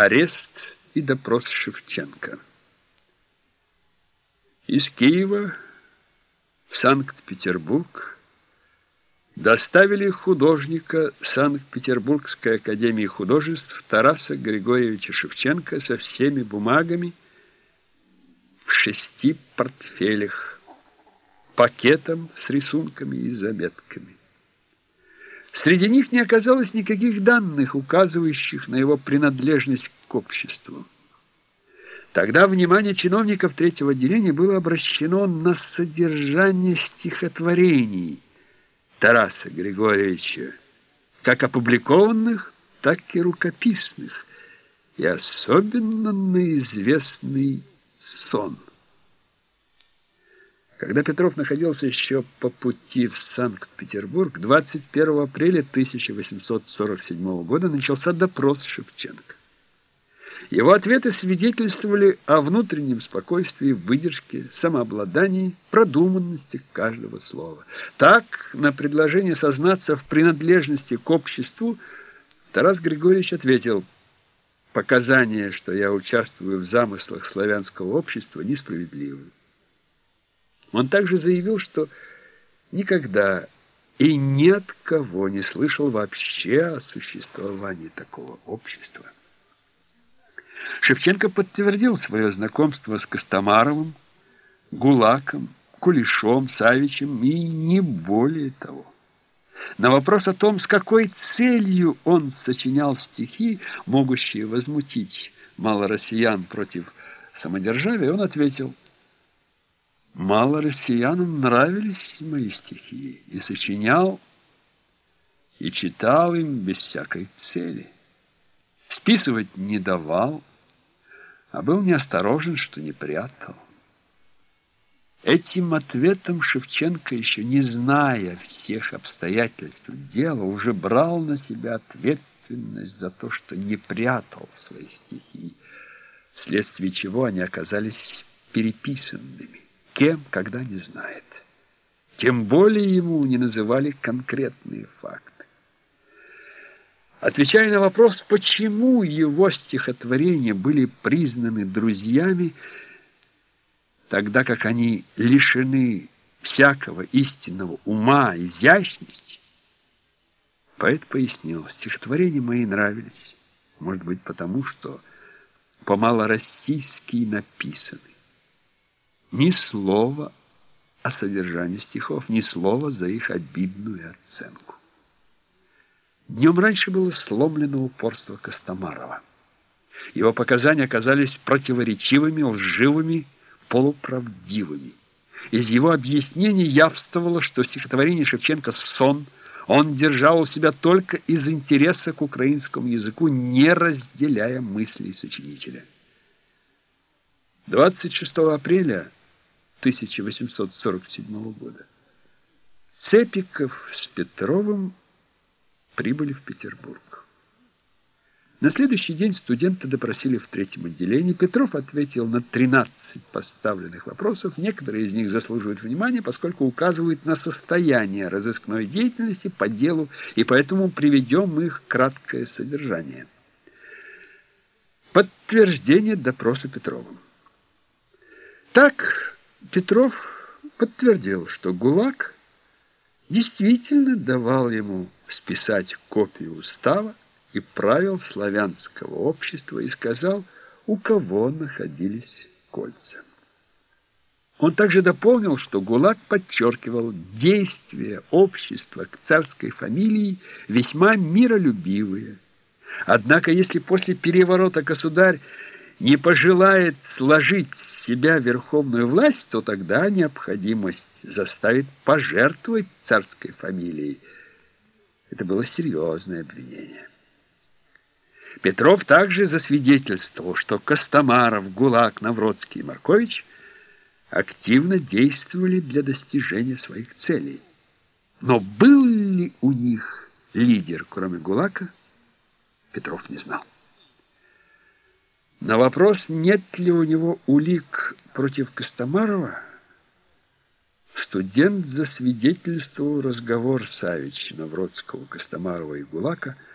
Арест и допрос Шевченко. Из Киева в Санкт-Петербург доставили художника Санкт-Петербургской академии художеств Тараса Григорьевича Шевченко со всеми бумагами в шести портфелях, пакетом с рисунками и заметками. Среди них не оказалось никаких данных, указывающих на его принадлежность к обществу. Тогда внимание чиновников третьего отделения было обращено на содержание стихотворений Тараса Григорьевича, как опубликованных, так и рукописных, и особенно на известный сон. Когда Петров находился еще по пути в Санкт-Петербург, 21 апреля 1847 года начался допрос Шевченко. Его ответы свидетельствовали о внутреннем спокойствии, выдержке, самообладании, продуманности каждого слова. Так, на предложение сознаться в принадлежности к обществу, Тарас Григорьевич ответил, «Показания, что я участвую в замыслах славянского общества, несправедливы». Он также заявил, что никогда и ни от кого не слышал вообще о существовании такого общества. Шевченко подтвердил свое знакомство с Костомаровым, Гулаком, Кулешом, Савичем и не более того. На вопрос о том, с какой целью он сочинял стихи, могущие возмутить мало россиян против самодержавия, он ответил – Мало россиянам нравились мои стихи, и сочинял, и читал им без всякой цели. Списывать не давал, а был неосторожен, что не прятал. Этим ответом Шевченко, еще не зная всех обстоятельств дела, уже брал на себя ответственность за то, что не прятал свои стихи, вследствие чего они оказались переписанными кем, когда не знает. Тем более ему не называли конкретные факты. Отвечая на вопрос, почему его стихотворения были признаны друзьями, тогда как они лишены всякого истинного ума, изящности, поэт пояснил, стихотворения мои нравились, может быть, потому что по-малороссийски написаны. Ни слова о содержании стихов, ни слова за их обидную оценку. Днем раньше было сломлено упорство Костомарова. Его показания оказались противоречивыми, лживыми, полуправдивыми. Из его объяснений явствовало, что стихотворение Шевченко «Сон» он держал у себя только из интереса к украинскому языку, не разделяя мыслей сочинителя. 26 апреля 1847 года. Цепиков с Петровым прибыли в Петербург. На следующий день студенты допросили в третьем отделении. Петров ответил на 13 поставленных вопросов. Некоторые из них заслуживают внимания, поскольку указывают на состояние разыскной деятельности по делу, и поэтому приведем их краткое содержание. Подтверждение допроса Петровым. Так... Петров подтвердил, что ГУЛАГ действительно давал ему списать копию устава и правил славянского общества и сказал, у кого находились кольца. Он также дополнил, что ГУЛАГ подчеркивал действия общества к царской фамилии весьма миролюбивые. Однако, если после переворота государь не пожелает сложить с себя верховную власть, то тогда необходимость заставит пожертвовать царской фамилией. Это было серьезное обвинение. Петров также засвидетельствовал, что Костомаров, Гулак, Навродский и Маркович активно действовали для достижения своих целей. Но был ли у них лидер, кроме Гулака, Петров не знал. На вопрос, нет ли у него улик против Костомарова, студент засвидетельствовал разговор Савича, Навродского, Костомарова и Гулака –